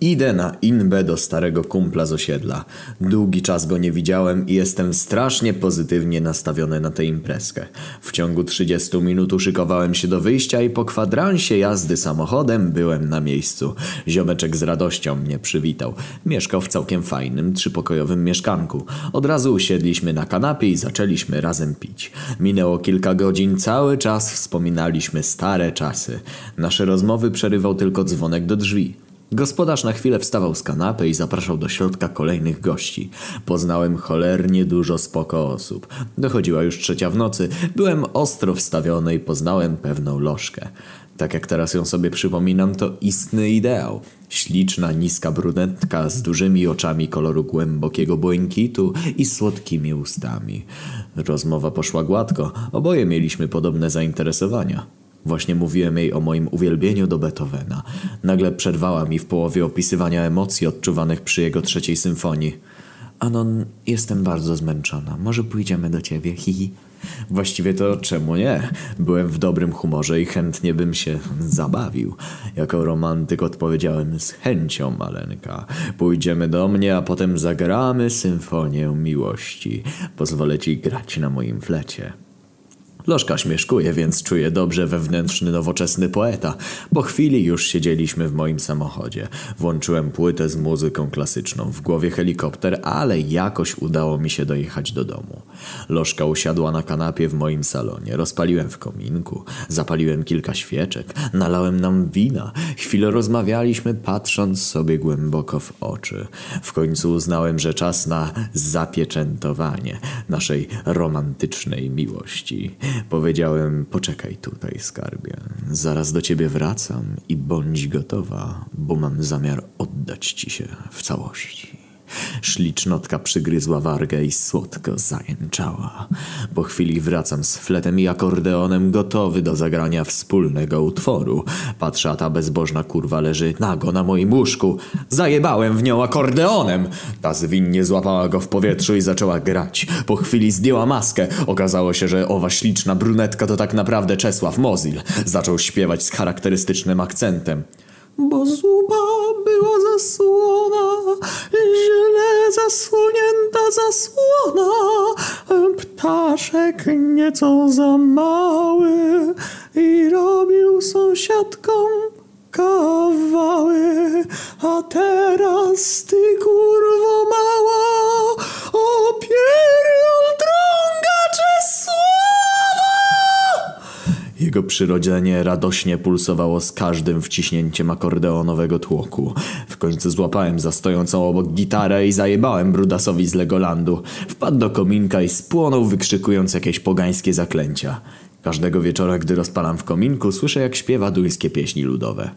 Idę na inbę do starego kumpla z osiedla. Długi czas go nie widziałem i jestem strasznie pozytywnie nastawiony na tę imprezkę. W ciągu 30 minut uszykowałem się do wyjścia i po kwadransie jazdy samochodem byłem na miejscu. Ziomeczek z radością mnie przywitał. Mieszkał w całkiem fajnym, trzypokojowym mieszkanku. Od razu usiedliśmy na kanapie i zaczęliśmy razem pić. Minęło kilka godzin, cały czas wspominaliśmy stare czasy. Nasze rozmowy przerywał tylko dzwonek do drzwi. Gospodarz na chwilę wstawał z kanapy i zapraszał do środka kolejnych gości. Poznałem cholernie dużo spoko osób. Dochodziła już trzecia w nocy. Byłem ostro wstawiony i poznałem pewną lożkę. Tak jak teraz ją sobie przypominam, to istny ideał. Śliczna, niska brunetka z dużymi oczami koloru głębokiego błękitu i słodkimi ustami. Rozmowa poszła gładko. Oboje mieliśmy podobne zainteresowania. Właśnie mówiłem jej o moim uwielbieniu do Beethovena. Nagle przerwała mi w połowie opisywania emocji odczuwanych przy jego trzeciej symfonii. Anon, jestem bardzo zmęczona. Może pójdziemy do ciebie, hihi. Właściwie to czemu nie? Byłem w dobrym humorze i chętnie bym się zabawił. Jako romantyk odpowiedziałem z chęcią, maleńka. Pójdziemy do mnie, a potem zagramy symfonię miłości. Pozwolę ci grać na moim flecie. Lożka śmieszkuje, więc czuję dobrze wewnętrzny, nowoczesny poeta. Po chwili już siedzieliśmy w moim samochodzie. Włączyłem płytę z muzyką klasyczną. W głowie helikopter, ale jakoś udało mi się dojechać do domu. Lożka usiadła na kanapie w moim salonie. Rozpaliłem w kominku. Zapaliłem kilka świeczek. Nalałem nam wina. Chwilę rozmawialiśmy, patrząc sobie głęboko w oczy. W końcu uznałem, że czas na zapieczętowanie naszej romantycznej miłości. Powiedziałem, poczekaj tutaj, skarbie. Zaraz do ciebie wracam i bądź gotowa, bo mam zamiar oddać ci się w całości. Ślicznotka przygryzła wargę i słodko zajęczała. Po chwili wracam z fletem i akordeonem gotowy do zagrania wspólnego utworu. Patrzę, a ta bezbożna kurwa leży nago na moim łóżku. Zajebałem w nią akordeonem! Ta zwinnie złapała go w powietrzu i zaczęła grać. Po chwili zdjęła maskę. Okazało się, że owa śliczna brunetka to tak naprawdę Czesław Mozil. Zaczął śpiewać z charakterystycznym akcentem. Bo zuba była zasłona, źle zasłonięta zasłona, ptaszek nieco za mały i robił sąsiadkom kawały, a teraz ty Jego przyrodzenie radośnie pulsowało z każdym wciśnięciem akordeonowego tłoku. W końcu złapałem za stojącą obok gitarę i zajebałem Brudasowi z Legolandu. Wpadł do kominka i spłonął wykrzykując jakieś pogańskie zaklęcia. Każdego wieczora, gdy rozpalam w kominku, słyszę jak śpiewa duńskie pieśni ludowe.